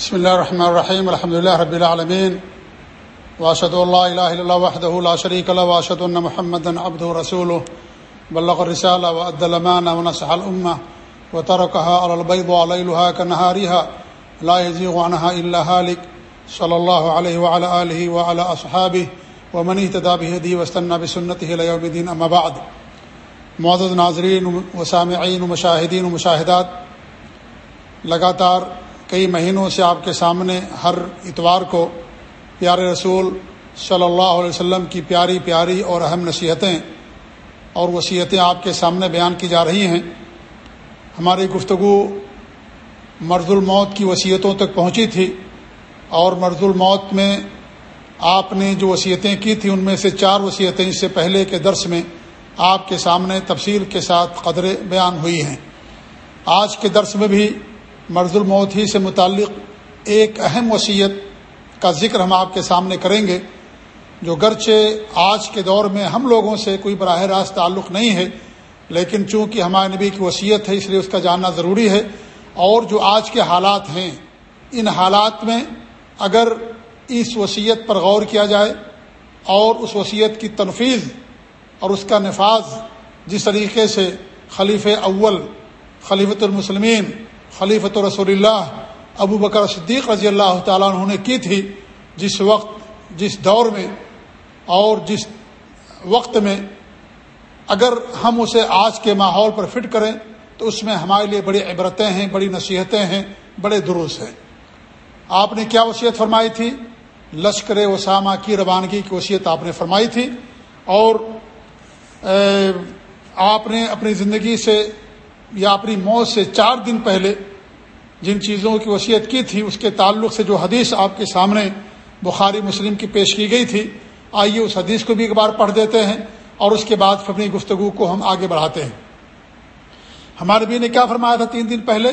بسم اللہ الرحمن الرحیم، الحمد لله رب العالمین واشهد ان لا اله الا الله وحده لا شريك له واشهد ان محمدا عبده ورسوله بلغ الرساله وادى الامانه ونصح الامه وتركها على البيضاء ليلها كنهارها لا يزيغ عنها الا هالك صلى الله عليه وعلى اله وعلى اصحابه ومن اهتدى بهديه واستنى بسنته الى يوم الدين اما بعد۔ معزز ناظرین و سامعین و مشاہدین لگاتار کئی مہینوں سے آپ کے سامنے ہر اتوار کو پیارے رسول صلی اللہ علیہ وسلم کی پیاری پیاری اور اہم نصیحتیں اور وصیتیں آپ کے سامنے بیان کی جا رہی ہیں۔ ہماری گفتگو مرض الموت کی وصیتوں تک پہنچی تھی اور مرض الموت میں آپ نے جو وصیتیں کی تھیں، ان میں سے چار وصیتیں اس سے پہلے کے درس میں آپ کے سامنے تفصیل کے ساتھ قدرے بیان ہوئی ہیں۔ آج کے درس میں بھی مرض الموت ہی سے متعلق ایک اہم وصیت کا ذکر ہم آپ کے سامنے کریں گے، جو گرچہ آج کے دور میں ہم لوگوں سے کوئی براہ راست تعلق نہیں ہے، لیکن چونکہ ہمارے نبی کی وصیت ہے، اس لیے اس کا جاننا ضروری ہے۔ اور جو آج کے حالات ہیں، ان حالات میں اگر اس وصیت پر غور کیا جائے اور اس وصیت کی تنفیذ اور اس کا نفاذ جس طریقے سے خلیف اول، خلیفۃ المسلمین خلیفۃ رسول اللہ ابو بکر صدیق رضی اللہ تعالیٰ عنہ نے کی تھی جس وقت، جس دور میں اور جس وقت میں اگر ہم اسے آج کے ماحول پر فٹ کریں تو اس میں ہمارے لیے بڑی عبرتیں ہیں، بڑی نصیحتیں ہیں، بڑے دروس ہیں۔ آپ نے کیا وصیت فرمائی تھی؟ لشکر اسامہ کی روانگی کی وصیت آپ نے فرمائی تھی اور آپ نے اپنی زندگی سے یا اپنی موت سے چار دن پہلے جن چیزوں کی وصیت کی تھی، اس کے تعلق سے جو حدیث آپ کے سامنے بخاری مسلم کی پیش کی گئی تھی، آئیے اس حدیث کو بھی ایک بار پڑھ دیتے ہیں اور اس کے بعد اپنی گفتگو کو ہم آگے بڑھاتے ہیں۔ ہمارے بھی نے کیا فرمایا تھا تین دن پہلے؟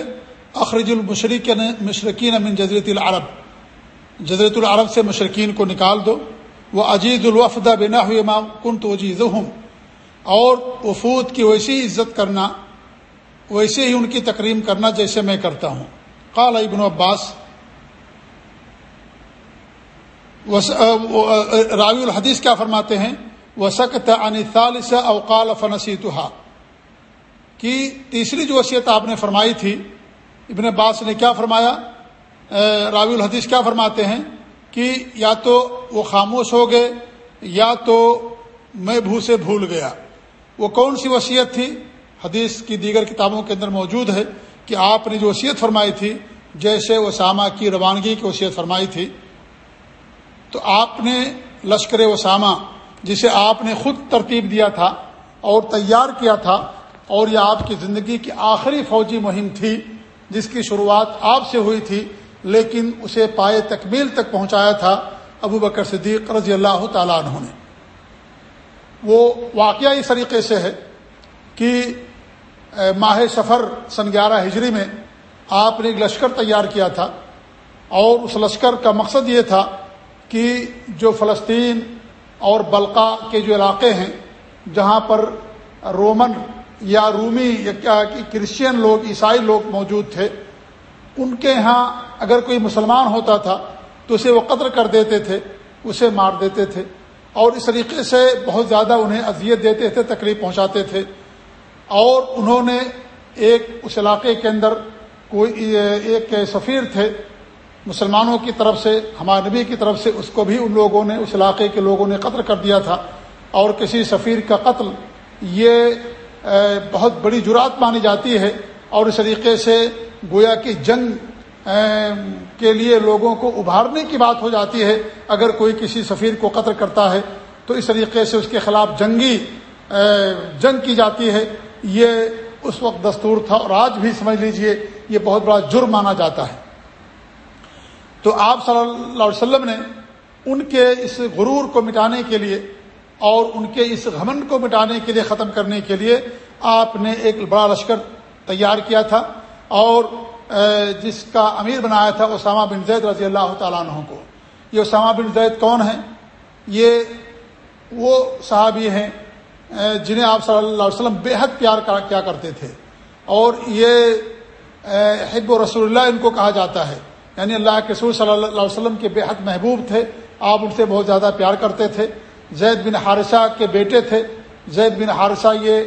اخرج المشرق مشرقین امن جزرت العرب۔ جزرت العرب سے مشرقین کو نکال دو۔ وہ عجیز الوفدہ بنا ہوئے ماں کن تو اور وفود کی ویسی عزت کرنا ویسے ہی ان کی تقریم کرنا جیسے میں کرتا ہوں۔ قال ابن عباس راوی الحدیث کیا فرماتے ہیں؟ وہ سکت انصالث اوقال فنسی کی تیسری جو وصیت آپ نے فرمائی تھی، ابن عباس نے کیا فرمایا؟ راوی الحدیث کیا فرماتے ہیں؟ کہ یا تو وہ خاموش ہو گئے، یا تو میں بھو سے بھول گیا۔ وہ کون سی وصیت تھی؟ حدیث کی دیگر کتابوں کے اندر موجود ہے کہ آپ نے جو وصیت فرمائی تھی، جیسے اسامہ کی روانگی کی وصیت فرمائی تھی، تو آپ نے لشکر اسامہ جسے آپ نے خود ترتیب دیا تھا اور تیار کیا تھا، اور یہ آپ کی زندگی کی آخری فوجی مہم تھی، جس کی شروعات آپ سے ہوئی تھی، لیکن اسے پائے تکمیل تک پہنچایا تھا ابو بکر صدیق رضی اللہ تعالیٰ عنہ نے۔ وہ واقعہ اس طریقے سے ہے کہ ماہ سفر سن گیارہ ہجری میں آپ نے ایک لشکر تیار کیا تھا اور اس لشکر کا مقصد یہ تھا کہ جو فلسطین اور بلقا کے جو علاقے ہیں، جہاں پر رومن یا رومی یا کیا کرسچین لوگ، عیسائی لوگ موجود تھے، ان کے ہاں اگر کوئی مسلمان ہوتا تھا تو اسے وہ قدر کر دیتے تھے، اسے مار دیتے تھے اور اس طریقے سے بہت زیادہ انہیں اذیت دیتے تھے، تکلیف پہنچاتے تھے۔ اور انہوں نے ایک اس علاقے کے اندر کوئی ایک سفیر تھے، مسلمانوں کی طرف سے، ہمارے نبی کی طرف سے، اس کو بھی ان لوگوں نے، اس علاقے کے لوگوں نے قتل کر دیا تھا۔ اور کسی سفیر کا قتل یہ بہت بڑی جرات مانی جاتی ہے۔ اور اس طریقے سے گویا کی جنگ کے لیے لوگوں کو ابھارنے کی بات ہو جاتی ہے۔ اگر کوئی کسی سفیر کو قتل کرتا ہے تو اس طریقے سے اس کے خلاف جنگی جنگ کی جاتی ہے۔ یہ اس وقت دستور تھا اور آج بھی سمجھ لیجیے یہ بہت بڑا جرم مانا جاتا ہے۔ تو آپ صلی اللہ علیہ وسلم نے ان کے اس غرور کو مٹانے کے لیے اور ان کے اس گھمن کو مٹانے کے لیے ختم کرنے کے لیے آپ نے ایک بڑا لشکر تیار کیا تھا اور جس کا امیر بنایا تھا اسامہ بن زید رضی اللہ تعالیٰ عنہ کو۔ یہ اسامہ بن زید کون ہیں؟ یہ وہ صحابی ہیں جنہیں آپ صلی اللہ علیہ وسلم بے حد پیار کیا کرتے تھے۔ اور یہ حب و رسول اللہ ان کو کہا جاتا ہے۔ یعنی اللہ کے رسول صلی اللہ علیہ وسلم کے بے حد محبوب تھے۔ آپ ان سے بہت زیادہ پیار کرتے تھے۔ زید بن حارثہ کے بیٹے تھے۔ زید بن حارثہ یہ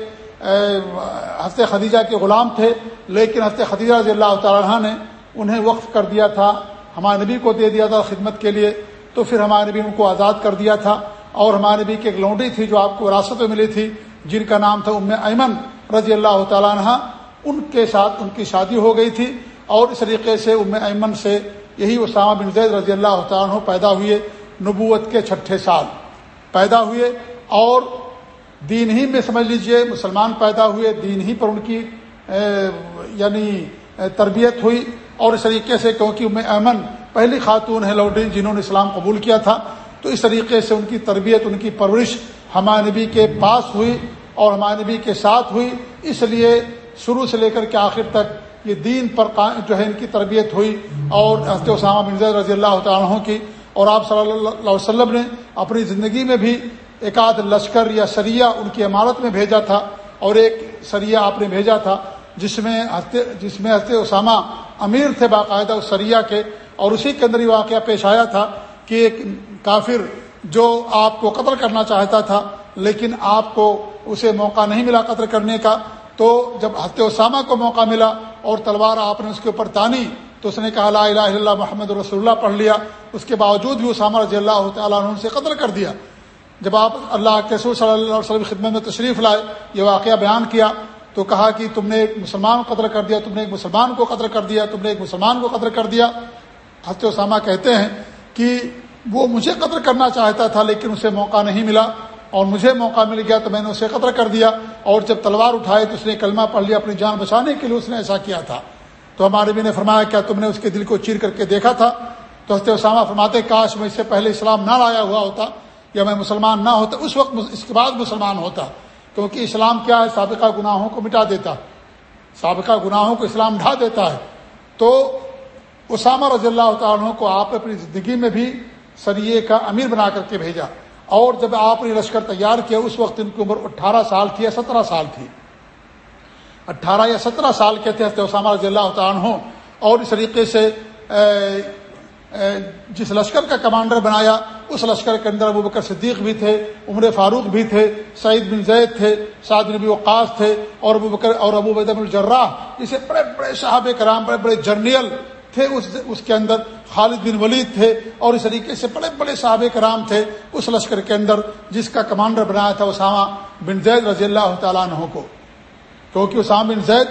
ہفتے خدیجہ کے غلام تھے۔ لیکن ہفتے خدیجہ رضی اللہ تعالیٰ نے انہیں وقف کر دیا تھا۔ ہمارے نبی کو دے دیا تھا خدمت کے لیے۔ تو پھر ہمارے نبی ان کو آزاد کر دیا تھا۔ اور ہمارے نبی کی ایک لونڈی تھی جو آپ کو وراثت میں ملی تھی، جن کا نام تھا ام ایمن رضی اللہ تعالیٰ عنہ ان کے ساتھ ان کی شادی ہو گئی تھی اور اس طریقے سے ام ایمن سے یہی اسامہ بن زید رضی اللہ تعالیٰ عنہ پیدا ہوئے نبوت کے چھٹے سال۔ پیدا ہوئے اور دین ہی میں سمجھ لیجیے، مسلمان پیدا ہوئے، دین ہی پر ان کی یعنی تربیت ہوئی۔ اور اس طریقے سے کیونکہ ام ایمن پہلی خاتون ہے لوڈی جنہوں نے اسلام قبول کیا تھا تو اس طریقے سے ان کی تربیت، ان کی پرورش ہمارے نبی کے پاس ہوئی اور ہمارے نبی کے ساتھ ہوئی۔ اس لیے شروع سے لے کر کے آخر تک یہ دین پر جو ہے ان کی تربیت ہوئی۔ اور حضرت اسامہ بن زید رضی اللہ تعالیٰ کی۔ اور آپ صلی اللہ علیہ وسلم نے اپنی زندگی میں بھی ایک آدھ لشکر یا سریہ ان کی عمارت میں بھیجا تھا۔ اور ایک سریہ آپ نے بھیجا تھا جس میں جس میں حضرت اسامہ امیر تھے باقاعدہ اس سریہ کے۔ اور اسی کے اندر یہ واقعہ پیش آیا تھا کہ ایک کافر جو آپ کو قتل کرنا چاہتا تھا، لیکن آپ کو اسے موقع نہیں ملا قتل کرنے کا، تو جب حضرت اسامہ کو موقع ملا اور تلوار آپ نے اس کے اوپر تانی، تو اس نے کہا، لا الہ الا اللہ محمد رسول اللہ پڑھ لیا۔ اس کے باوجود بھی اسامہ رضی اللہ تعالیٰ عنہ سے قتل کر دیا۔ جب آپ اللہ کے سور صلی اللہ علیہ وسلم خدمت میں تشریف لائے، یہ واقعہ بیان کیا، تو کہا کہ تم نے ایک مسلمان کو قتل کر دیا، تم نے ایک مسلمان کو قتل کر دیا، تم نے ایک مسلمان کو قتل کر دیا۔ حضرت اسامہ کہتے ہیں کہ وہ مجھے قتل کرنا چاہتا تھا لیکن اسے موقع نہیں ملا اور مجھے موقع مل گیا تو میں نے اسے قتل کر دیا اور جب تلوار اٹھائے تو اس نے کلمہ پڑھ لیا اپنی جان بچانے کے لیے اس نے ایسا کیا تھا۔ تو ہمارے بھی نے فرمایا، کیا تم نے اس کے دل کو چیر کر کے دیکھا تھا؟ تو حضرت اسامہ فرماتے کاش میں اس سے پہلے اسلام نہ لایا ہوا ہوتا یا میں مسلمان نہ ہوتا، اس وقت اس کے بعد مسلمان ہوتا، کیونکہ اسلام کیا ہے؟ سابقہ گناہوں کو مٹا دیتا، سابقہ گناہوں کو اسلام ڈھا دیتا ہے۔ تو اسامہ رضی اللہ تعالیٰ کو آپ اپنی زندگی میں بھی سریے کا امیر بنا کر کے بھیجا۔ اور جب آپ نے لشکر تیار کیا، اس وقت ان کی عمر اٹھارہ سال تھی یا سترہ سال تھی۔ اٹھارہ یا سترہ سال کے تھے اسامہ رضی اللہ تعالیٰ اور اس طریقے سے جس لشکر کا کمانڈر بنایا، اس لشکر کے اندر ابو بکر صدیق بھی تھے، عمر فاروق بھی تھے، سعید بن زید تھے، سعد نبی وقاص تھے، اور ابو بکر، اور ابو بدم الجراح جسے بڑے بڑے صحاب کرام، بڑے بڑے جرنیل تھے، اس اس کے اندر خالد بن ولید تھے اور اس طریقے سے بڑے بڑے صحابہ کرام تھے اس لشکر کے اندر جس کا کمانڈر بنایا تھا اسامہ بن زید رضی اللہ تعالیٰ عنہ کو۔ کیونکہ اسامہ بن زید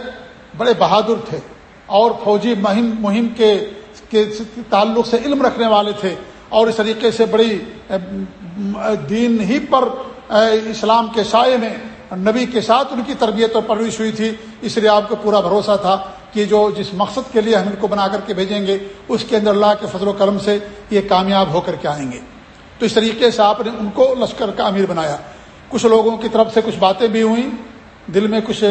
بڑے بہادر تھے اور فوجی مہم مہم کے کے تعلق سے علم رکھنے والے تھے اور اس طریقے سے بڑی، دین ہی پر اسلام کے سائے میں، نبی کے ساتھ ان کی تربیت اور پرورش ہوئی تھی۔ اس لیے آپ کو پورا بھروسہ تھا۔ کہ جو جس مقصد کے لیے ہم ان کو بنا کر کے بھیجیں گے، اس کے اندر اللہ کے فضل و کرم سے یہ کامیاب ہو کر کے آئیں گے۔ تو اس طریقے سے آپ نے ان کو لشکر کا امیر بنایا۔ کچھ لوگوں کی طرف سے کچھ باتیں بھی ہوئیں۔ دل میں کچھ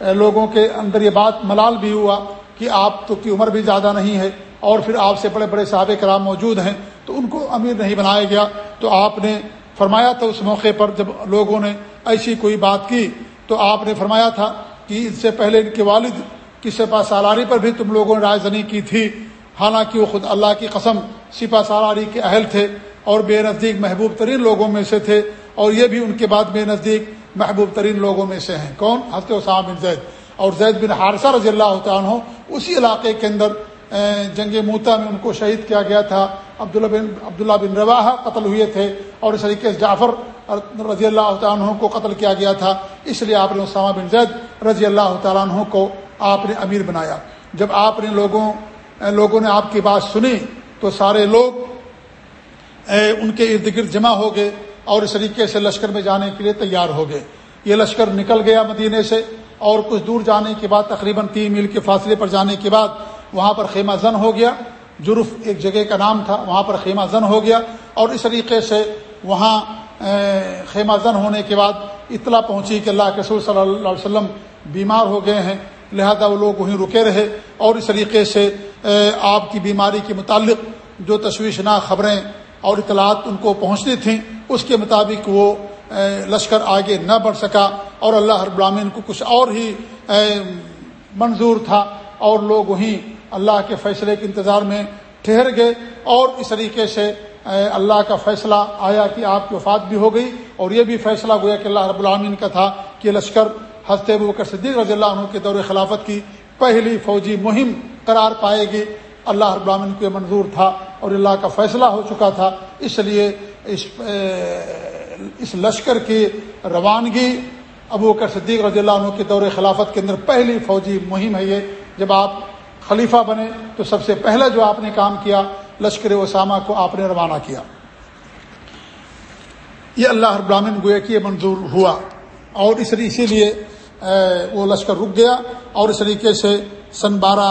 لوگوں کے اندر یہ بات ملال بھی ہوا کہ آپ تو کی عمر بھی زیادہ نہیں ہے اور پھر آپ سے بڑے بڑے صحابہ کرام موجود ہیں، تو ان کو امیر نہیں بنایا گیا۔ تو آپ نے فرمایا تھا اس موقع پر جب لوگوں نے ایسی کوئی بات کی، تو آپ نے فرمایا تھا کہ اس سے پہلے ان کے والد کی سپا سالاری پر بھی تم لوگوں نے رائے زنی کی تھی؟ حالانکہ وہ خود اللہ کی قسم سپا سالاری کے اہل تھے اور بے نزدیک محبوب ترین لوگوں میں سے تھے اور یہ بھی ان کے بعد بے نزدیک محبوب ترین لوگوں میں سے ہیں۔ کون؟ حضرت اسام بن زید۔ اور زید بن حارثہ رضی اللہ عنہ اسی علاقے کے اندر جنگ موتا میں ان کو شہید کیا گیا تھا۔ عبداللہ بن عبداللہ بن روا قتل ہوئے تھے اور اس طریقے سے جعفر رضی اللہ تعالیٰ عنہ کو قتل کیا گیا تھا۔ اس لیے آپ نے اسامہ بن زید رضی اللہ تعالیٰ عنہ کو آپ نے امیر بنایا۔ جب آپ نے لوگوں لوگوں نے آپ کی بات سنی تو سارے لوگ ان کے ارد گرد جمع ہو گئے اور اس طریقے سے لشکر میں جانے کے لیے تیار ہو گئے۔ یہ لشکر نکل گیا مدینے سے اور کچھ دور جانے کے بعد، تقریباً تین میل کے فاصلے پر جانے کے بعد، وہاں پر خیمہ زن ہو گیا۔ جرف ایک جگہ کا نام تھا، وہاں پر خیمہ زن ہو گیا اور اس طریقے سے وہاں خیمہ زن ہونے کے بعد اطلاع پہنچی کہ اللہ کے رسول صلی اللہ علیہ وسلم بیمار ہو گئے ہیں۔ لہذا وہ لوگ وہیں رکے رہے اور اس طریقے سے آپ کی بیماری کے متعلق جو تشویشناک خبریں اور اطلاعات ان کو پہنچنی تھیں، اس کے مطابق وہ لشکر آگے نہ بڑھ سکا اور اللہ ہر براہین کو کچھ اور ہی منظور تھا اور لوگ وہیں اللہ کے فیصلے کے انتظار میں ٹھہر گئے اور اس طریقے سے اللہ کا فیصلہ آیا کہ آپ کی وفات بھی ہو گئی اور یہ بھی فیصلہ گویا کہ اللہ رب العامین کا تھا کہ لشکر حضرت بکر صدیق رضی اللہ عنہ کے دور خلافت کی پہلی فوجی مہم قرار پائے گی۔ اللہ رب کو یہ منظور تھا اور اللہ کا فیصلہ ہو چکا تھا۔ اس لیے اس اس لشکر کی روانگی ابو بکر صدیق رضی اللہ عنہ کے دور خلافت کے اندر پہلی فوجی مہم ہے یہ۔ جب آپ خلیفہ بنے تو سب سے پہلا جو آپ نے کام کیا، لشکر اسامہ کو آپ نے روانہ کیا۔ یہ اللہ ابراہین گویا کہ یہ منظور ہوا۔ اور اس اسی لیے وہ لشکر رک گیا اور اس طریقے سے سن بارہ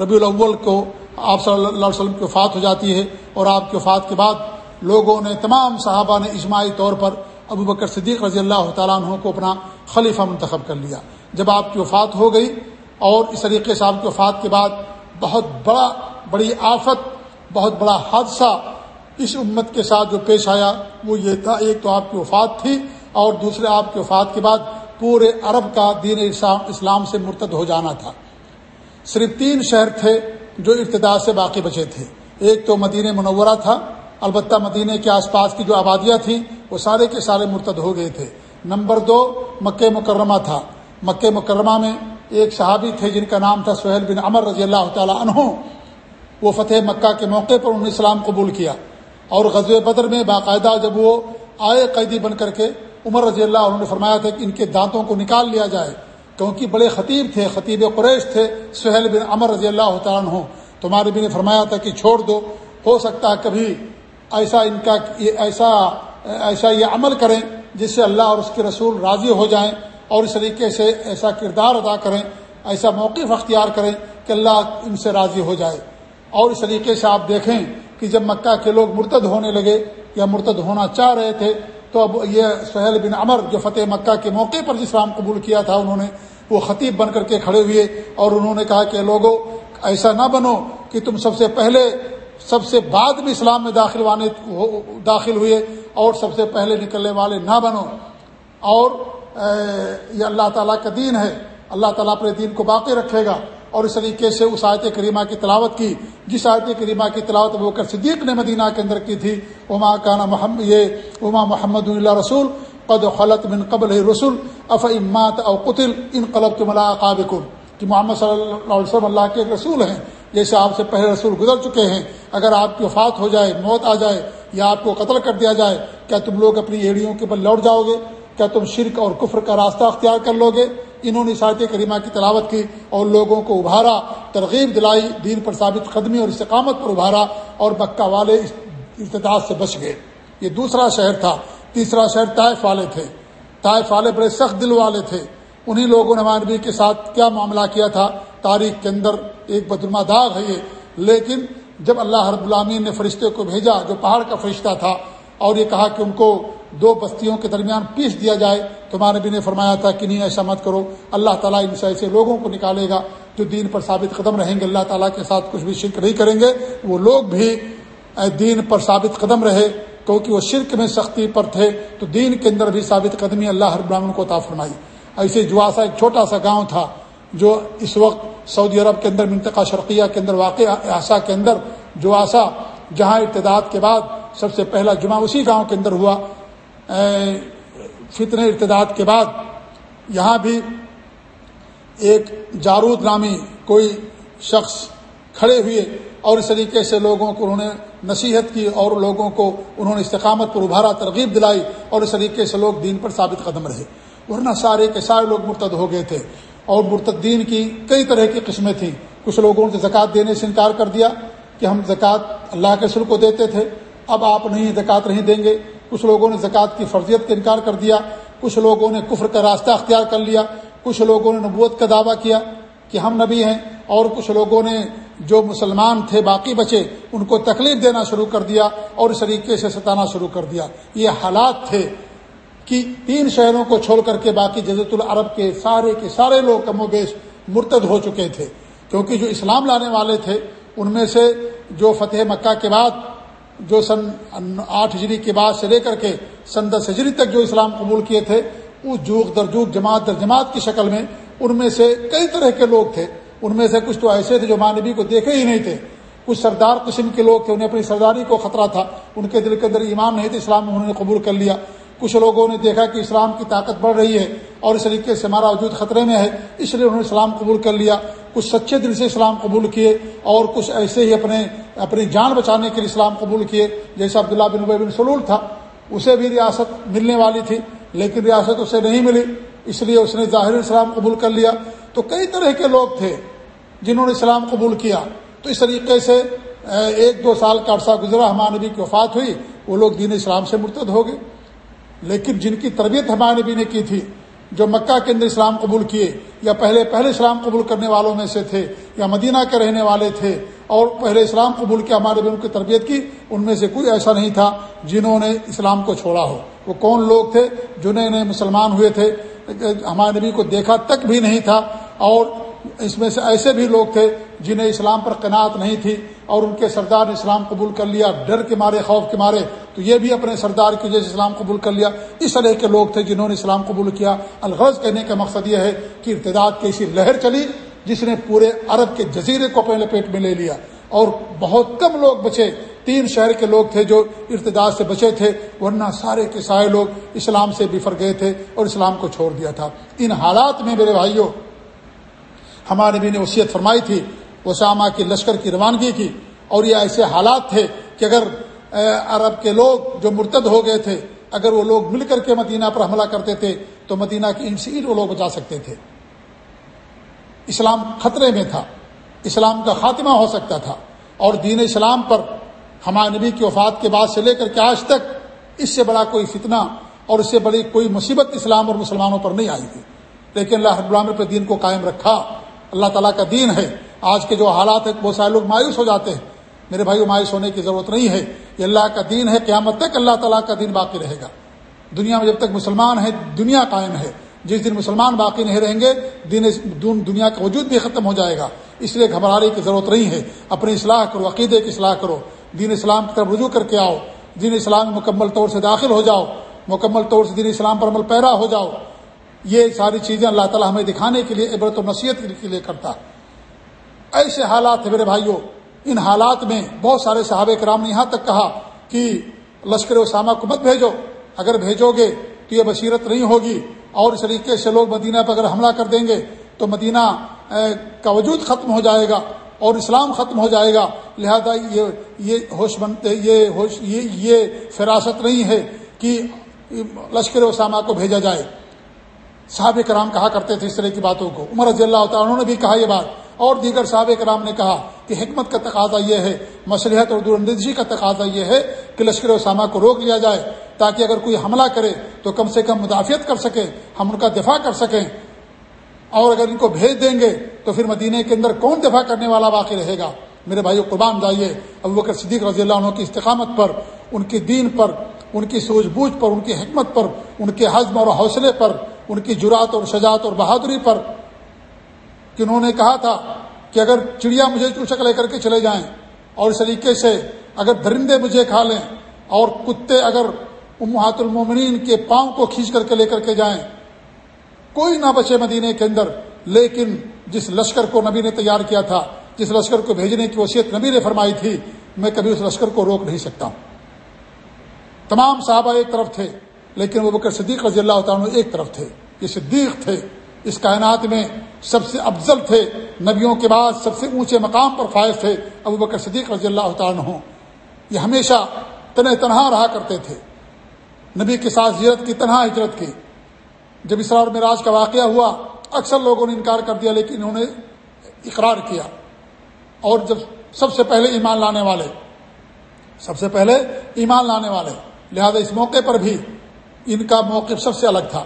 ربیع الاول کو آپ صلی اللہ علیہ وسلم کی وفات ہو جاتی ہے اور آپ کی وفات کے بعد لوگوں نے، تمام صحابہ نے اجماعی طور پر ابو بکر صدیق رضی اللہ تعالیٰ عنہ کو اپنا خلیفہ منتخب کر لیا۔ جب آپ کی وفات ہو گئی اور اس طریقے سے آپ کی وفات کے بعد بہت بڑا، بڑی آفت، بہت بڑا حادثہ اس امت کے ساتھ جو پیش آیا، وہ یہ تھا، ایک تو آپ کی وفات تھی اور دوسرے آپ کی وفات کے بعد پورے عرب کا دین اسلام سے مرتد ہو جانا تھا۔ صرف تین شہر تھے جو ابتدا سے باقی بچے تھے۔ ایک تو مدینہ منورہ تھا۔ البتہ مدینہ کے آس پاس کی جو آبادیاں تھیں، وہ سارے کے سارے مرتد ہو گئے تھے۔ نمبر دو، مکہ مکرمہ تھا۔ مکہ مکرمہ میں ایک صحابی تھے جن کا نام تھا سہیل بن عمر رضی اللہ تعالیٰ عنہ۔ وہ فتح مکہ کے موقع پر انہوں نے اسلام قبول کیا۔ اور غزو بدر میں باقاعدہ جب وہ آئے قیدی بن کر کے عمر رضی اللہ عنہ نے فرمایا تھا کہ ان کے دانتوں کو نکال لیا جائے، کیونکہ بڑے خطیب تھے، خطیب قریش تھے، سہیل بن عمر رضی اللہ تعالیٰ عنہ۔ تمہارے بھی نے فرمایا تھا کہ چھوڑ دو، ہو سکتا ہے کبھی ایسا ان کا ایسا ایسا یہ عمل کریں جس سے اللہ اور اس کے رسول راضی ہو جائیں اور اس طریقے سے ایسا کردار ادا کریں، ایسا موقف اختیار کریں کہ اللہ ان سے راضی ہو جائے۔ اور اس طریقے سے آپ دیکھیں کہ جب مکہ کے لوگ مرتد ہونے لگے یا مرتد ہونا چاہ رہے تھے تو اب یہ سہیل بن عمر جو فتح مکہ کے موقع پر اسلام قبول کیا تھا، انہوں نے وہ خطیب بن کر کے کھڑے ہوئے اور انہوں نے کہا کہ لوگوں ایسا نہ بنو کہ تم سب سے پہلے، سب سے بعد میں اسلام میں داخل وانے، داخل ہوئے اور سب سے پہلے نکلنے والے نہ بنو۔ اور یہ اللہ تعالیٰ کا دین ہے۔ اللہ تعالیٰ اپنے دین کو باقی رکھے گا۔ اور اس طریقے سے اس آیت کریمہ کی تلاوت کی۔ جس آیت کریمہ کی تلاوت وہ کر صدیق نے مدینہ کے اندر کی تھی۔ عما کانا محمد یہ عما محمد اللہ رسول۔ قد خلط من قبل رسول۔ اف امات او قطل ان قلب کے ملاقاب کہ محمد صلی اللہ علیہ وسلم اللہ کے ایک رسول ہیں۔ جیسے آپ سے پہلے رسول گزر چکے ہیں۔ اگر آپ کی وفات ہو جائے، موت آ جائے، یا آپ کو قتل کر دیا جائے، کیا تم لوگ اپنی ایڑیوں کے بل لوٹ جاؤ گے؟ کیا تم شرک اور کفر کا راستہ اختیار کر لو گے؟ انہوں نے ساحت کریمہ کی تلاوت کی اور لوگوں کو ابھارا، ترغیب دلائی، دین پر ثابت قدمی اور استقامت پر ابھارا اور مکہ والے ارتداد سے بچ گئے۔ یہ دوسرا شہر تھا، تیسرا شہر طائف والے تھے۔ طائف والے بڑے سخت دل والے تھے۔ انہی لوگوں نے مانوی کے ساتھ کیا معاملہ کیا تھا؟ تاریخ کے اندر ایک بدرما داغ ہے یہ۔ لیکن جب اللہ رب العامین نے فرشتے کو بھیجا، جو پہاڑ کا فرشتہ تھا اور یہ کہا کہ ان کو دو بستیوں کے درمیان پیس دیا جائے تو مانبی نے فرمایا تھا کہ نہیں، ایسا مت کرو۔ اللہ تعالیٰ ان سے ایسے لوگوں کو نکالے گا جو دین پر ثابت قدم رہیں گے۔ اللہ تعالیٰ کے ساتھ کچھ بھی شرک نہیں کریں گے۔ وہ لوگ بھی دین پر ثابت قدم رہے، کیونکہ وہ شرک میں سختی پر تھے، تو دین کے اندر بھی ثابت قدمی اللہ ہر براہن کو عطا فرمائی۔ ایسے جواسا ایک چھوٹا سا گاؤں تھا جو اس وقت سعودی عرب کے اندر، منطقہ شرقیہ کے اندر، واقع احسا کے اندر جواسا جہاں ارتداد کے بعد سب سے پہلا جمعہ اسی گاؤں کے اندر ہوا۔ فتن ارتداد کے بعد یہاں بھی ایک جارود نامی کوئی شخص کھڑے ہوئے اور اس طریقے سے لوگوں کو انہوں نے نصیحت کی اور لوگوں کو انہوں نے استقامت پر ابھارا، ترغیب دلائی اور اس طریقے سے لوگ دین پر ثابت قدم رہے۔ ورنہ سارے کے سارے لوگ مرتد ہو گئے تھے اور مرتدین کی کئی طرح کی قسمیں تھیں۔ کچھ لوگوں نے زکوٰۃ دینے سے انکار کر دیا۔ کہ ہم زکوٰۃ اللہ کے سر کو دیتے تھے، اب آپ نہیں زکوٰۃ نہیں دیں گے۔ کچھ لوگوں نے زکوٰۃ کی فرضیت کا انکار کر دیا، کچھ لوگوں نے کفر کا راستہ اختیار کر لیا، کچھ لوگوں نے نبوت کا دعویٰ کیا کہ ہم نبی ہیں۔ اور کچھ لوگوں نے جو مسلمان تھے باقی بچے، ان کو تکلیف دینا شروع کر دیا اور اس طریقے سے ستانا شروع کر دیا۔ یہ حالات تھے کہ تین شہروں کو چھوڑ کر کے باقی جزت العرب کے سارے کے سارے لوگ کم و بیش مرتد ہو چکے تھے۔ کیونکہ جو اسلام لانے والے تھے ان میں سے جو فتح مکہ کے بعد، جو سن آٹھ ہجری کے بعد سے لے کر کے سن دس ہجری تک جو اسلام قبول کیے تھے، اس جوک در جوک جماعت در جماعت کی شکل میں ان میں سے کئی طرح کے لوگ تھے۔ ان میں سے کچھ تو ایسے تھے جو مانبی کو دیکھے ہی نہیں تھے۔ کچھ سردار قسم کے لوگ تھے، انہیں اپنی سرداری کو خطرہ تھا۔ ان کے دل کے اندر ایمان نہیں تھے اسلام انہوں نے قبول کر لیا۔ کچھ لوگوں نے دیکھا کہ اسلام کی طاقت بڑھ رہی ہے اور اس طریقے سے ہمارا وجود خطرے میں ہے، اس لیے انہوں نے اسلام قبول کر لیا۔ کچھ سچے دل سے اسلام قبول کیے اور کچھ ایسے ہی اپنے اپنی جان بچانے کے لیے اسلام قبول کیے۔ جیسے عبداللہ بن بن سلول تھا، اسے بھی ریاست ملنے والی تھی، لیکن ریاست اسے نہیں ملی۔ اس لیے اس نے ظاہر اسلام قبول کر لیا۔ تو کئی طرح کے لوگ تھے جنہوں نے اسلام قبول کیا۔ تو اس طریقے سے ایک دو سال کا عرصہ گزرا، ہمارے نبی کی وفات ہوئی، وہ لوگ دین اسلام سے مرتد ہو گئے۔ لیکن جن کی تربیت ہمارے نبی نے کی تھی جو مکہ کے اندر اسلام قبول کیے یا پہلے پہلے اسلام قبول کرنے والوں میں سے تھے یا مدینہ کے رہنے والے تھے اور پہلے اسلام قبول کیا، ہمارے بھی ان کی تربیت کی، ان میں سے کوئی ایسا نہیں تھا جنہوں نے اسلام کو چھوڑا ہو۔ وہ کون لوگ تھے جنہیں نے مسلمان ہوئے تھے؟ ہمارے نبی کو دیکھا تک بھی نہیں تھا اور اس میں سے ایسے بھی لوگ تھے جنہیں اسلام پر قناعت نہیں تھی اور ان کے سردار نے اسلام قبول کر لیا، ڈر کے مارے، خوف کے مارے۔ تو یہ بھی اپنے سردار کی وجہ سے اسلام قبول کر لیا۔ اس طرح کے لوگ تھے جنہوں نے اسلام قبول کیا۔ الغرض کہنے کا مقصد یہ ہے کہ ارتداد کی ایسی لہر چلی جس نے پورے عرب کے جزیرے کو اپنے پیٹ میں لے لیا۔ اور بہت کم لوگ بچے، تین شہر کے لوگ تھے جو ارتداد سے بچے تھے، ورنہ سارے کے سارے لوگ اسلام سے بفر گئے تھے اور اسلام کو چھوڑ دیا تھا۔ ان حالات میں میرے بھائیوں ہمارے بھی نے وصیت فرمائی تھی اسامہ کی لشکر کی روانگی کی۔ اور یہ ایسے حالات تھے کہ اگر عرب کے لوگ جو مرتد ہو گئے تھے، اگر وہ لوگ مل کر کے مدینہ پر حملہ کرتے تھے، تو مدینہ کی ان سے وہ لوگ بچا سکتے تھے۔ اسلام خطرے میں تھا، اسلام کا خاتمہ ہو سکتا تھا۔ اور دین اسلام پر ہمارے نبی کی وفات کے بعد سے لے کر کے آج تک اس سے بڑا کوئی فتنہ اور اس سے بڑی کوئی مصیبت اسلام اور مسلمانوں پر نہیں آئی تھی۔ لیکن اللہ رب پہ دین کو قائم رکھا۔ اللہ تعالیٰ کا دین ہے۔ آج کے جو حالات ہیں، بہت سارے لوگ مایوس ہو جاتے ہیں۔ میرے بھائی مایوس ہونے کی ضرورت نہیں ہے۔ یہ اللہ کا دین ہے، قیامت تک اللہ تعالیٰ کا دین باقی رہے گا۔ دنیا میں جب تک مسلمان ہے دنیا قائم ہے۔ جس دن مسلمان باقی نہیں رہیں گے، دین دنیا کا وجود بھی ختم ہو جائے گا۔ اس لیے گھبرانے کی ضرورت نہیں ہے۔ اپنی اصلاح کرو، عقیدے کی اصلاح کرو۔ دین اسلام کی طرف رجوع کر کے آؤ۔ دین اسلام مکمل طور سے داخل ہو جاؤ۔ مکمل طور سے دین اسلام پر عمل پیرا ہو جاؤ۔ یہ ساری چیزیں اللہ تعالیٰ ہمیں دکھانے کے لیے، عبرت و نصیحت کے لیے کرتا۔ ایسے حالات ہیں میرے بھائیوں ان حالات میں بہت سارے صحابہ کرام نے یہاں تک کہا کہ لشکر اسامہ کو مت بھیجو، اگر بھیجو گے تو یہ بصیرت نہیں ہوگی۔ اور اس طریقے سے لوگ مدینہ پر اگر حملہ کر دیں گے تو مدینہ کا وجود ختم ہو جائے گا اور اسلام ختم ہو جائے گا۔ لہذا یہ یہ ہوش بنتے یہ ہوش، یہ یہ فراست نہیں ہے کہ لشکر اسامہ کو بھیجا جائے۔ صحابہ کرام کہا کرتے تھے اس طرح کی باتوں کو۔ عمر رضی اللہ تعالیٰ انہوں نے بھی کہا یہ بات۔ اور دیگر صحابہ کرام نے کہا کہ حکمت کا تقاضا یہ ہے، مصلحت اور دورندشی کا تقاضا یہ ہے کہ لشکر اسامہ کو روک لیا جائے تاکہ اگر کوئی حملہ کرے تو کم سے کم مدافعت کر سکیں ہم ان کا دفاع کر سکیں۔ اور اگر ان کو بھیج دیں گے تو پھر مدینہ کے اندر کون دفاع کرنے والا باقی رہے گا؟ میرے بھائی قربان جائیے ابوبکر صدیق رضی اللہ عنہ کی استقامت پر، ان کی دین پر، ان کی سوجھ بوجھ پر، ان کی حکمت پر، ان کے حزم اور حوصلے پر، ان کی جرات اور شجاعت اور بہادری پر کہ انہوں نے کہا تھا کہ اگر چڑیا مجھے چوچک لے کر کے چلے جائیں اور اس طریقے سے اگر درندے مجھے کھا لیں اور کتے اگر امہات المومنین کے پاؤں کو کھینچ کر کے لے کر کے جائیں، کوئی نہ بچے مدینے کے اندر، لیکن جس لشکر کو نبی نے تیار کیا تھا، جس لشکر کو بھیجنے کی وصیت نبی نے فرمائی تھی، میں کبھی اس لشکر کو روک نہیں سکتا۔ تمام صحابہ ایک طرف تھے، لیکن وہ بکر صدیق رضی اللہ تعالیٰ ایک طرف تھے۔ یہ صدیق تھے۔ اس کائنات میں سب سے افضل تھے، نبیوں کے بعد سب سے اونچے مقام پر فائز تھے، ابو بکر صدیق رضی اللہ تعالیٰ یہ ہمیشہ تنہ تنہا رہا کرتے تھے۔ نبی کے ساتھ زیرت کی، تنہا ہجرت کی۔ جب اسرار معراج کا واقعہ ہوا، اکثر لوگوں نے انکار کر دیا، لیکن انہوں نے اقرار کیا۔ اور جب سب سے پہلے ایمان لانے والے، سب سے پہلے ایمان لانے والے، لہذا اس موقع پر بھی ان کا موقف سب سے الگ تھا۔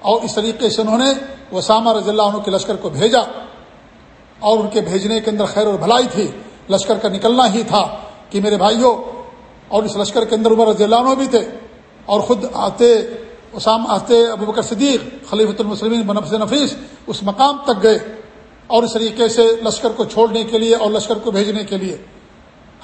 اور اس طریقے سے انہوں نے وسامہ رضی اللہ عنہ کے لشکر کو بھیجا اور ان کے بھیجنے کے اندر خیر اور بھلائی تھی۔ لشکر کا نکلنا ہی تھا کہ میرے بھائیوں اور اس لشکر کے اندر عمر رضی اللہ عنہ بھی تھے۔ اور خود آتے اسام آتے ابو بکر صدیق، خلیفۃ المسلمین بنفس نفیس اس مقام تک گئے۔ اور اس طریقے سے لشکر کو چھوڑنے کے لیے اور لشکر کو بھیجنے کے لیے۔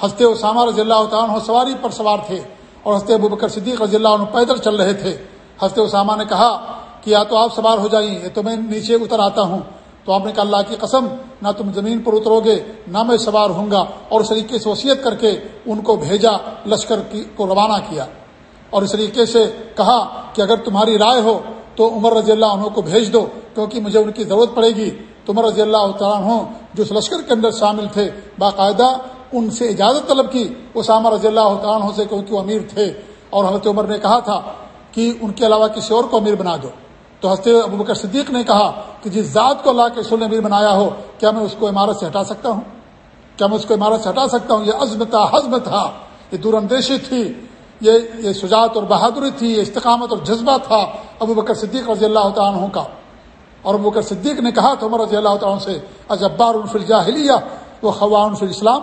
ہنستے اسامہ رضی اللہ تعالیٰ سواری پر سوار تھے اور ہنستے ابو بکر صدیق رضی اللہ عنہ پیدل چل رہے تھے۔ ہنستے اسامہ نے کہا کہ یا تو آپ سوار ہو جائیں، یا تو میں نیچے اتر آتا ہوں۔ تو آپ نے کہا، اللہ کی قسم، نہ تم زمین پر اترو گے، نہ میں سوار ہوں گا۔ اور اس طریقے سے وصیت کر کے ان کو بھیجا، لشکر کی، کو روانہ کیا۔ اور اس طریقے سے کہا کہ اگر تمہاری رائے ہو، تو عمر رضی اللہ عنہ کو بھیج دو، کیونکہ مجھے ان کی ضرورت پڑے گی۔ تو عمر رضی اللہ تعالیٰ عنہ، جو اس لشکر کے اندر شامل تھے، باقاعدہ ان سے اجازت طلب کی۔ اسامہ رضی اللہ تعالیٰ عنہ سے کیونکہ وہ امیر تھے۔ اور حضرت عمر نے کہا تھا کہ ان کے علاوہ کسی اور کو امیر بنا دو۔ تو حضرت ابو بکر صدیق نے کہا کہ جس ذات کو اللہ کے سر نے امیر بنایا ہو، کیا میں اس کو عمارت سے ہٹا سکتا ہوں؟ کیا میں اس کو عمارت سے ہٹا سکتا ہوں؟ یہ عزم تھا حزم تھا، یہ دور اندیشی تھی، یہ یہ سجاعت اور بہادری تھی، یہ استقامت اور جذبہ تھا ابو بکر صدیق رضی اللہ تعالیٰ عنہ کا۔ اور ابو بکر صدیق نے کہا تھا عمر رضی اللہ تعالیٰ سے، اجبار الفل جاہلیہ وہ خوان فل اسلام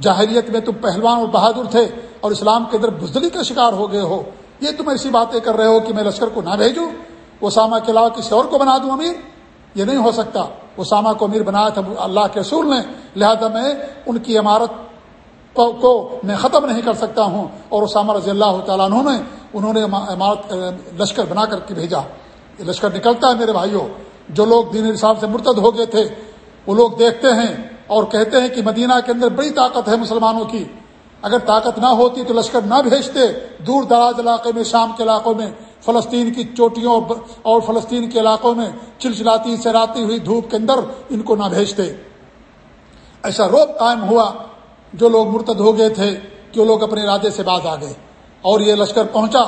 جاہلیت میں تم پہلوان اور بہادر تھے اور اسلام کے اندر بزدلی کا شکار ہو گئے ہو۔ یہ تم ایسی باتیں کر رہے ہو کہ میں لشکر کو نہ بھیجوں؟ اسامہ کے علاوہ کسی اور کو بنا دوں امیر؟ یہ نہیں ہو سکتا۔ اسامہ کو امیر بنایا تھا، اللہ کے رسول نے۔ لہذا میں ان کی عمارت کو میں ختم نہیں کر سکتا ہوں۔ اور اسامہ رضی اللہ تعالیٰ عنہ نے، انہوں نے عمارت، لشکر بنا کر کے بھیجا۔ یہ لشکر نکلتا ہے میرے بھائیوں۔ جو لوگ دین حساب سے مرتد ہو گئے تھے، وہ لوگ دیکھتے ہیں اور کہتے ہیں کہ مدینہ کے اندر بڑی طاقت ہے مسلمانوں کی۔ اگر طاقت نہ ہوتی تو لشکر نہ بھیجتے۔ دور دراز علاقے میں، شام کے علاقوں میں۔ فلسطین کی چوٹیوں اور فلسطین کے علاقوں میں چلچلاتی سراتی ہوئی دھوپ کے اندر ان کو نہ بھیجتے۔ ایسا روپ قائم ہوا جو لوگ مرتد ہو گئے تھے کہ وہ لوگ اپنے ارادے سے باز آ گئے۔ اور یہ لشکر پہنچا۔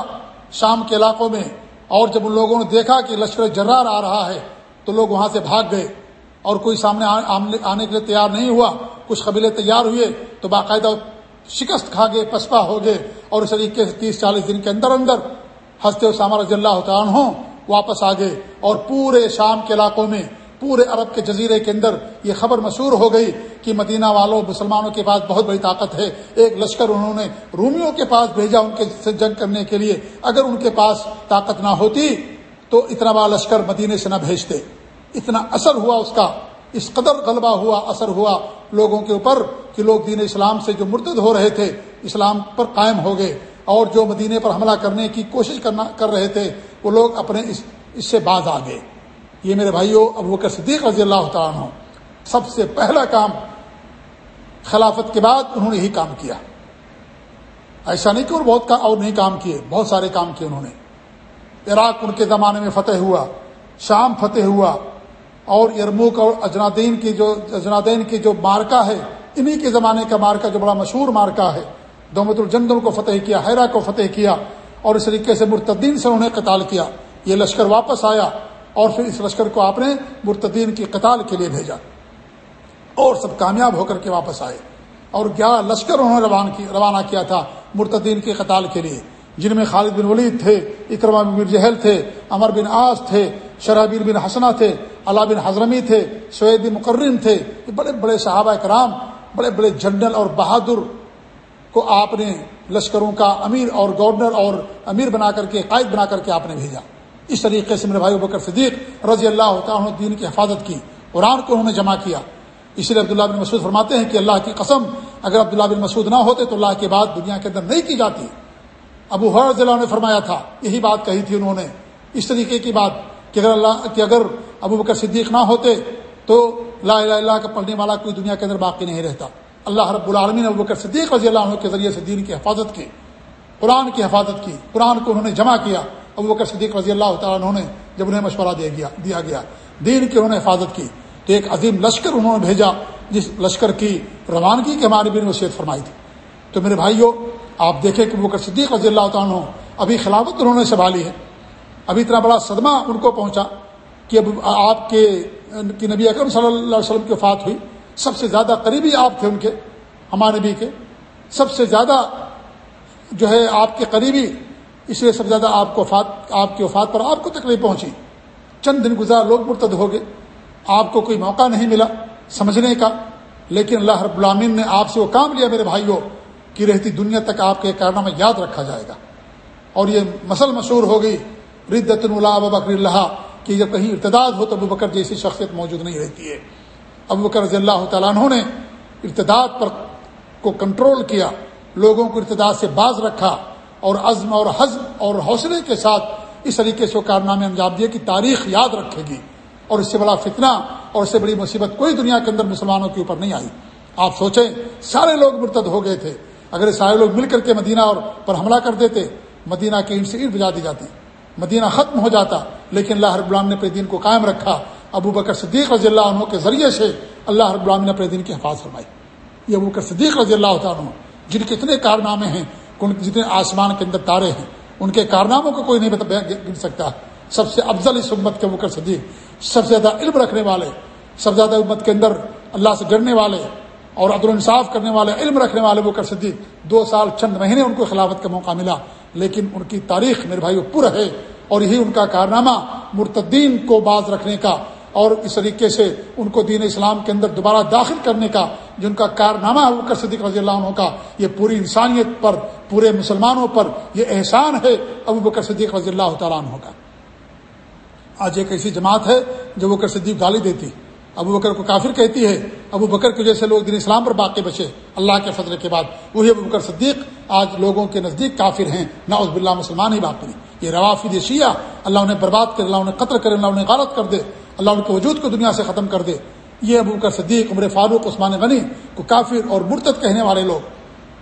شام کے علاقوں میں اور جب ان لوگوں نے دیکھا کہ لشکر جرار آ رہا ہے تو لوگ وہاں سے بھاگ گئے۔ اور کوئی سامنے آنے کے لیے تیار نہیں ہوا۔ کچھ قبیلے تیار ہوئے تو باقاعدہ شکست کھا گئے، پسپا ہو گئے اور اس طریقے سے تیس چالیس دن کے اندر اندر ہنستے اسامہ رضی اللہ تعالیٰ ہوں واپس آ گئے اور پورے شام کے علاقوں میں، پورے عرب کے جزیرے کے اندر یہ خبر مشہور ہو گئی کہ مدینہ والوں، مسلمانوں کے پاس بہت بڑی طاقت ہے۔ ایک لشکر انہوں نے رومیوں کے پاس بھیجا ان کے سے جنگ کرنے کے لیے۔ اگر ان کے پاس طاقت نہ ہوتی تو اتنا بڑا لشکر مدینے سے نہ بھیجتے۔ اتنا اثر ہوا اس کا۔ اس قدر غلبہ ہوا، اثر ہوا لوگوں کے اوپر کہ لوگ دین اسلام سے جو مرتد ہو رہے تھے، اسلام پر قائم ہو گئے۔ اور جو مدینے پر حملہ کرنے کی کوشش کرنا کر رہے تھے، وہ لوگ اپنے اس اس سے باز آ گئے۔ یہ میرے بھائیوں ابو بکر صدیق رضی اللہ تعالیٰ عنہ، سب سے پہلا کام خلافت کے بعد انہوں نے یہی کام کیا۔ ایسا نہیں کہ اور بہت اور نہیں کام کیے، بہت سارے کام کیے انہوں نے۔ عراق ان کے زمانے میں فتح ہوا، شام فتح ہوا، اور یرموک اور اجنادین کی جو اجنادین کی جو مارکا ہے، انہی کے زمانے کا مارکا جو بڑا مشہور مارکا ہے دومت الجندل کو فتح کیا حیرا کو فتح کیا اور اس طریقے سے مرتدین سے انہوں نے قتال کیا۔ یہ لشکر واپس آیا اور پھر اس لشکر کو آپ نے مرتدین کی قتال کے لیے بھیجا۔ اور سب کامیاب ہو کر کے واپس آئے۔ اور گیارہ لشکر انہوں نے روانہ کیا تھا مرتدین کی قتال کے لیے۔ جن میں خالد بن ولید تھے اکرما بن جہل تھے امر بن آس تھے، شرابیر بن حسنا تھے اللہ بن حضرمی تھے سعید بن مقرن تھے۔ یہ بڑے بڑے صحابہ کرام، بڑے بڑے جنرل اور بہادر کو آپ نے لشکروں کا امیر اور گورنر اور امیر بنا کر کے، قائد بنا کر کے آپ نے بھیجا۔ اس طریقے سے میرے بھائی بکر صدیق رضی اللہ تعالیٰ دین کی حفاظت کی، قرآن کو انہوں نے جمع کیا۔ اس لیے عبداللہ بن مسعود فرماتے ہیں کہ اللہ کی قسم، اگر عبداللہ بن مسعود نہ ہوتے تو اللہ کی بات دنیا کے اندر نہیں کی جاتی۔ ابو حرض اللہ نے فرمایا تھا، یہی بات کہی تھی انہوں نے۔ اس طریقے کی بات کہ اگر اللہ، کہ اگر ابو بکر صدیق نہ ہوتے تو لا الہ اللہ کا پڑھنے والا کوئی دنیا کے اندر باقی نہیں رہتا۔ اللہ رب العالمین ابو بکر صدیق رضی اللہ عنہ کے ذریعے سے دین کی حفاظت کی، قرآن کی حفاظت کی، قرآن کو انہوں نے جمع کیا، ابو بکر صدیق رضی اللہ تعالیٰ نے جب انہیں مشورہ دیا گیا دیا گیا۔ دین کی انہوں نے حفاظت کی۔ تو ایک عظیم لشکر انہوں نے بھیجا، جس لشکر کی روانگی کے ہمارے بھی وصیت فرمائی تھی۔ تو میرے بھائیوں آپ دیکھیں کہ بکر صدیق رضی اللہ تعالیٰ ابھی خلافت انہوں نے سنبھالی ہے۔ ابھی اتنا بڑا صدمہ ان کو پہنچا کہ اب آپ کے نبی اکرم صلی اللہ علیہ وسلم کی وفات ہوئی۔ سب سے زیادہ قریبی آپ تھے ان کے، ہمارے نبی کے۔ سب سے زیادہ جو ہے آپ کے قریبی، اس لیے سب سے زیادہ آپ کو وفات، آپ کی وفات پر آپ کو تکلیف پہنچی۔ چند دن گزار لوگ مرتد ہو گئے۔ آپ کو کوئی موقع نہیں ملا سمجھنے کا، لیکن اللہ رب العامین نے آپ سے وہ کام لیا، میرے بھائیوں کی رہتی دنیا تک آپ کے کارنامہ یاد رکھا جائے گا۔ اور یہ مسل مشہور ہو گئی ردت اللہ بکر اللہ، کہ جب کہیں ارتداد ہو تو ابو بکر جیسی شخصیت موجود نہیں رہتی ہے۔ ابو بکر رضی اللہ تعالیٰ عنہ نے ارتداد پر کو کنٹرول کیا، لوگوں کو ارتداد سے باز رکھا اور عزم اور حزم اور حوصلے کے ساتھ اس طریقے سے وہ کارنامے انجام دیے کہ تاریخ یاد رکھے گی اور اس سے بڑا فتنہ اور اس سے بڑی مصیبت کوئی دنیا کے اندر مسلمانوں کے اوپر نہیں آئی۔ آپ سوچیں، سارے لوگ مرتد ہو گئے تھے۔ اگر سارے لوگ مل کر کے مدینہ اور پر حملہ کر دیتے، مدینہ کی اینٹ سے اینٹ بجا دی جاتی، مدینہ ختم ہو جاتا، لیکن اللہ رب العالمین نے اپنے دین کو قائم رکھا۔ ابو بکر صدیق رضی اللہ عنہ کے ذریعے سے اللہ رب العالمین نے اپنے دین کی حفاظ فرمائی۔ یہ ابو بکر صدیق رضی اللہ عنہ، جن کے اتنے کارنامے ہیں جتنے آسمان کے اندر تارے ہیں، ان کے کارناموں کو کوئی نہیں گن سکتا۔ سب سے افضل اس امت کے بکر صدیق، سب سے زیادہ علم رکھنے والے، سب سے زیادہ امت کے اندر اللہ سے ڈرنے والے اور عدل انصاف کرنے والے، علم رکھنے والے بکر صدیق۔ دو سال چند مہینے ان کو خلافت کا موقع ملا، لیکن ان کی تاریخ میرے بھائی پر ہے اور یہی ان کا کارنامہ مرتدین کو باز رکھنے کا اور اس طریقے سے ان کو دین اسلام کے اندر دوبارہ داخل کرنے کا، جن کا کارنامہ ہے بکر صدیق رضی اللہ عنہ کا، یہ پوری انسانیت پر، پورے مسلمانوں پر یہ احسان ہے ابو بکر صدیق رضی اللہ تعالیٰ عنہ کا۔ آج ایک ایسی جماعت ہے جو بکر صدیق گالی دیتی۔ ابو بکر کو کافر کہتی ہے۔ ابو بکر کی وجہ سے لوگ دین اسلام پر باقی بچے۔ اللہ کے فضل کے بعد۔ وہی ابو بکر صدیق آج لوگوں کے نزدیک کافر ہیں۔ نہ اس بلّہ مسلمان ہی باقی یہ روافی شیعہ، اللہ انہیں برباد کرے، اللہ انہیں قتل کرے، اللہ انہیں غلط کر دے۔ اللہ ان کے وجود کو دنیا سے ختم کر دے۔ یہ ابو بکر صدیق، عمر فاروق، عثمان غنی کو کافر اور مرتد کہنے والے لوگ،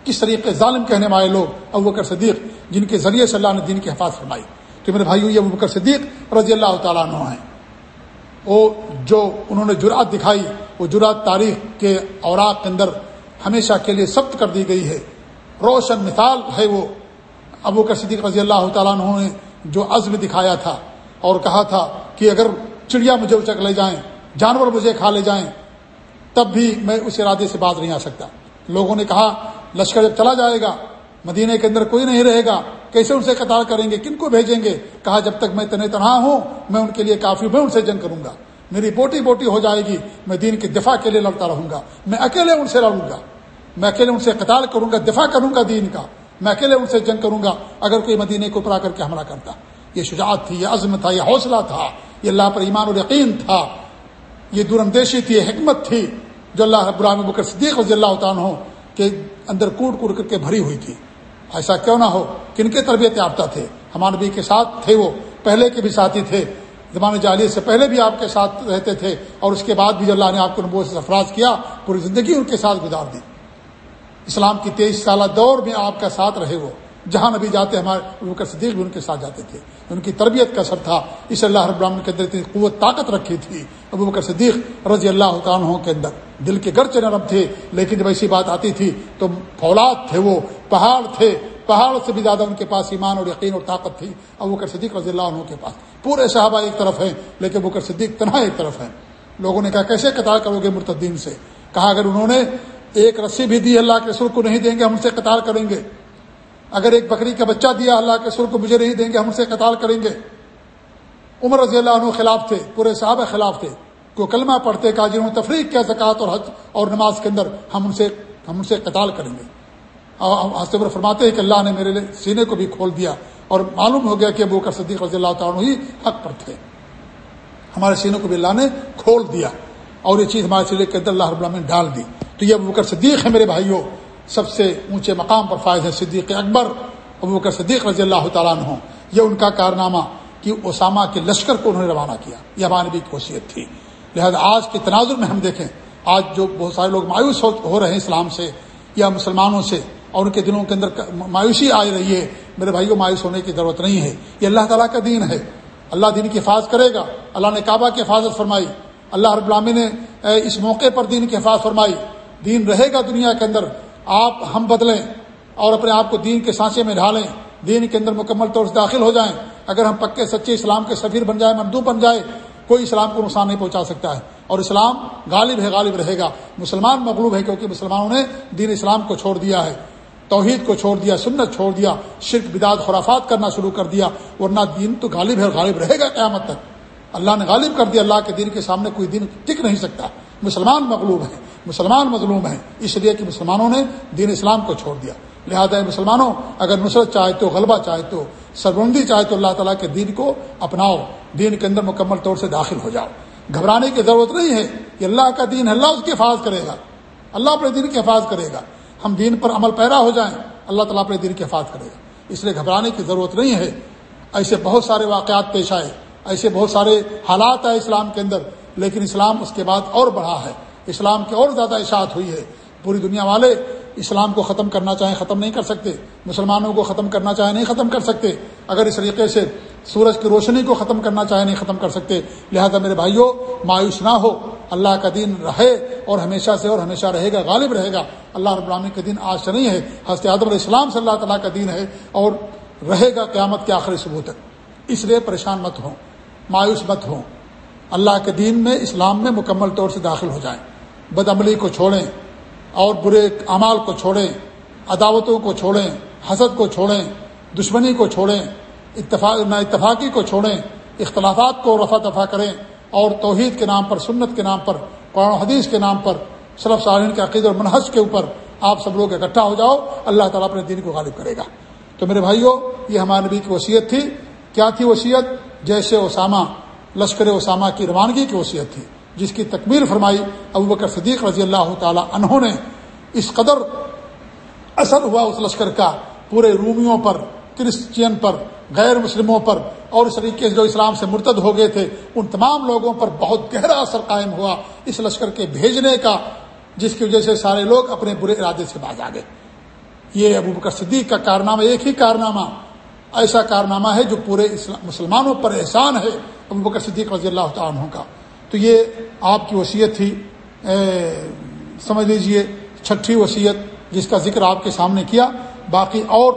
کس طریقے ظالم کہنے والے لوگ ابو بکر صدیق، جن کے ذریعے سے اللہ نے دین کی حفاظ فرمائی۔ تو میرے بھائی یہ ابو بکر صدیق رضی اللہ تعالیٰ عنہ ہیں۔ وہ جو انہوں نے جرات دکھائی، وہ جرات تاریخ کے اوراق کے اندر ہمیشہ کے لیے سخت کر دی گئی ہے۔ روشن مثال ہے وہ۔ ابو بکر صدیق رضی اللہ تعالیٰ عنہ نے جو عزم دکھایا تھا اور کہا تھا کہ اگر چڑیا مجھے اچک لے جائیں، جانور مجھے کھا لے جائیں، تب بھی میں اس ارادے سے باز نہیں آ سکتا۔ لوگوں نے کہا، لشکر جب چلا جائے گا، مدینے کے اندر کوئی نہیں رہے گا، کیسے ان سے قطار کریں گے؟ کن کو بھیجیں گے؟ کہا، جب تک میں تنہیں تنہا ہوں، میں ان کے لیے کافی میں ان سے جنگ کروں گا۔ میری بوٹی بوٹی ہو جائے گی، میں دین کے دفاع کے لیے لڑتا رہوں گا۔ میں اکیلے ان سے لڑوں گا۔ میں اکیلے ان سے قطار کروں گا، دفاع کروں گا دین کا۔ میں اکیلے ان سے جنگ کروں گا، اگر کوئی مدینے کو پرا کر کے حملہ کرتا۔ یہ شجاعت تھی، یہ عزم تھا، یہ حوصلہ تھا۔ یہ اللہ پر ایمان اور یقین تھا۔ یہ دور اندیشی تھی، یہ حکمت تھی جو اللہ رب بکر صدیق رضی اللہ عنہ کے اندر کوٹ کوٹ کر کے بھری ہوئی تھی۔ ایسا کیوں نہ ہو؟ کن کے تربیت یافتہ تھے؟ ہمارے نبی کے ساتھ تھے وہ، پہلے کے بھی ساتھی تھے۔ زمان جالیت سے پہلے بھی آپ کے ساتھ رہتے تھے اور اس کے بعد بھی اللہ نے آپ کو نبو سے افراز کیا، پوری زندگی ان کے ساتھ گزار دی۔ اسلام کی تیئیس سالہ دور میں آپ کا ساتھ رہے وہ۔ جہاں نبی جاتے ہمارے بکر صدیق بھی ان کے ساتھ جاتے تھے۔ ان کی تربیت کا اثر تھا۔ اس اللہ رب العالمین کے اندر اتنی قوت، طاقت رکھی تھی ابو بکر صدیق رضی اللہ عنہ کے اندر۔ دل کے گرچ نرم تھے، لیکن جب ایسی بات آتی تھی تو فولاد تھے وہ، پہاڑ تھے۔ پہاڑ سے بھی زیادہ ان کے پاس ایمان اور یقین اور طاقت تھی ابو بکر صدیق رضی اللہ عنہ کے پاس۔ پورے صحابہ ایک طرف ہیں، لیکن بکر صدیق تنہا ایک طرف ہیں۔ لوگوں نے کہا، کیسے قطار کرو گے مرتدین سے؟ کہا، اگر انہوں نے ایک رسی بھی دی، اللہ کے رسول کو نہیں دیں گے، ہم سے قطار کریں گے۔ اگر ایک بکری کا بچہ دیا اللہ کے سر کو مجھے نہیں دیں گے، ہم سے قتال کریں گے۔ عمر رضی اللہ عنہ خلاف تھے، پورے صحابہ خلاف تھے۔ کو کلمہ پڑھتے کہا جنہوں نے تفریح کیا زکوٰۃ اور حج اور نماز کے اندر ہم ان سے ہم ان سے قتال کریں گے۔ اور فرماتے ہیں کہ اللہ نے میرے سینے کو بھی کھول دیا اور معلوم ہو گیا کہ ابو کر صدیق رضی اللہ تعالیٰ ہی حق پر تھے۔ ہمارے سینے کو بھی اللہ نے کھول دیا اور یہ چیز ہمارے سینے کے اندر اللہ رب اللہ نے ڈال دی۔ تو یہ ابو بکر صدیق ہے میرے بھائیوں۔ سب سے اونچے مقام پر فائز ہے صدیق اکبر، ابو بکر صدیق رضی اللہ تعالیٰ عنہ۔ یہ ان کا کارنامہ کہ اسامہ کے لشکر کو انہوں نے روانہ کیا۔ یہ ہماری بھی کوشیت تھی۔ لہذا آج کے تناظر میں ہم دیکھیں، آج جو بہت سارے لوگ مایوس ہو رہے ہیں اسلام سے یا مسلمانوں سے، اور ان کے دلوں کے اندر مایوسی آ رہی ہے، میرے بھائی کو مایوس ہونے کی ضرورت نہیں ہے۔ یہ اللہ تعالیٰ کا دین ہے۔ اللہ دین کی حفاظت کرے گا۔ اللہ نے کعبہ کی حفاظت فرمائی۔ اللہ رب العامی نے اس موقع پر دین کی حفاظت فرمائی۔ دین رہے گا دنیا کے اندر۔ آپ ہم بدلیں اور اپنے آپ کو دین کے سانچے میں ڈھالیں، دین کے اندر مکمل طور سے داخل ہو جائیں، اگر ہم پکے، سچے اسلام کے سفیر بن جائیں مندو بن جائے کوئی اسلام کو نقصان نہیں پہنچا سکتا ہے۔ اور اسلام غالب ہے، غالب رہے گا۔ مسلمان مغلوب ہے کیونکہ مسلمانوں نے دین اسلام کو چھوڑ دیا ہے۔ توحید کو چھوڑ دیا، سنت چھوڑ دیا، شرک بداد خرافات کرنا شروع کر دیا، ورنہ دین تو غالب ہے، غالب رہے گا قیامت تک۔ اللہ نے غالب کر دیا، اللہ کے دین کے سامنے کوئی دین ٹک نہیں سکتا۔ مسلمان مغلوب ہیں مسلمان مظلوم ہیں۔ اس لیے کہ مسلمانوں نے دین اسلام کو چھوڑ دیا۔ لہذا مسلمانوں، اگر نصرت چاہے تو، غلبہ چاہے تو سربندی چاہے تو اللہ تعالیٰ کے دین کو اپناؤ۔ دین کے اندر مکمل طور سے داخل ہو جاؤ۔ گھبرانے کی ضرورت نہیں ہے کہ اللہ کا دین اللہ اس کی حفاظ کرے گا۔ اللہ اپنے دین کی حفاظ کرے گا۔ ہم دین پر عمل پیرا ہو جائیں، اللہ تعالیٰ اپنے دین کی حفاظ کرے گا۔ اس لیے گھبرانے کی ضرورت نہیں ہے۔ ایسے بہت سارے واقعات پیش آئے، ایسے بہت سارے حالات آئے اسلام کے اندر، لیکن اسلام اس کے بعد اور بڑھا ہے۔ اسلام کی اور زیادہ اشاعت ہوئی ہے۔ پوری دنیا والے اسلام کو ختم کرنا چاہیں ختم نہیں کر سکتے۔ مسلمانوں کو ختم کرنا چاہیں نہیں ختم کر سکتے۔ اگر اس طریقے سے سورج کی روشنی کو ختم کرنا چاہیں نہیں ختم کر سکتے۔ لہذا میرے بھائیوں مایوس نہ ہو۔ اللہ کا دین رہے اور ہمیشہ سے اور ہمیشہ رہے گا، غالب رہے گا۔ اللہ رب العالمین کا دین آج سے نہیں ہے۔ حضرت علیہ السلام صلی اللہ تعالیٰ کا دین ہے اور رہے گا قیامت کے آخری ثبوت۔ تک اس لیے پریشان مت ہوں، مایوس مت ہوں۔ اللہ کے دین میں، اسلام میں مکمل طور سے داخل ہو جائیں۔ بد عملی کو چھوڑیں اور برے اعمال کو چھوڑیں، عداوتوں کو چھوڑیں، حسد کو چھوڑیں، دشمنی کو چھوڑیں، اتفاق نہ اتفاقی کو چھوڑیں، اختلافات کو رفع دفع کریں اور توحید کے نام پر، سنت کے نام پر، قرآن حدیث کے نام پر صرف سالین کے عقید اور منحص کے اوپر آپ سب لوگ اکٹھا ہو جاؤ، اللہ تعالیٰ اپنے دین کو غالب کرے گا۔ تو میرے بھائیوں یہ ہمارے نبی کی وصیت تھی۔ کیا تھی وصیت؟ جیسے اسامہ لشکر اسامہ کی روانگی کی وصیت تھی۔ جس کی تکمیل فرمائی ابو بکر صدیق رضی اللہ تعالی انہوں نے، اس قدر اثر ہوا اس لشکر کا، پورے رومیوں پر، کرسچین پر، غیر مسلموں پر، اور اس طریقے سے جو اسلام سے مرتد ہو گئے تھے، ان تمام لوگوں پر بہت گہرا اثر قائم ہوا اس لشکر کے بھیجنے کا، جس کی وجہ سے سارے لوگ اپنے برے ارادے سے باز آ گئے۔ یہ ابو بکر صدیق کا کارنامہ ایک ہی کارنامہ، ایسا کارنامہ ہے جو پورے مسلمانوں پر احسان ہے ابو بکر صدیق رضی اللہ تعالیٰ کا۔ تو یہ آپ کی وصیت تھی۔ سمجھ لیجیے چھٹی وصیت جس کا ذکر آپ کے سامنے کیا۔ باقی اور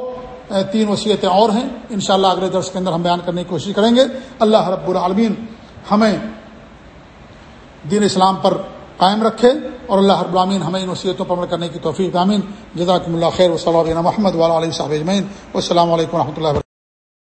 تین وصیتیں اور ہیں۔ انشاءاللہ اگلے درس کے اندر ہم بیان کرنے کی کوشش کریں گے۔ اللہ رب العالمین ہمیں دین اسلام پر قائم رکھے اور اللہ رب العالمین ہمیں ان وصیتوں پر عمل کرنے کی توفیق امین جزاکم اللہ خیر و صلی اللہ محمد والا علیہ صاحب اجمین السلام علیکم و رحمۃ اللہ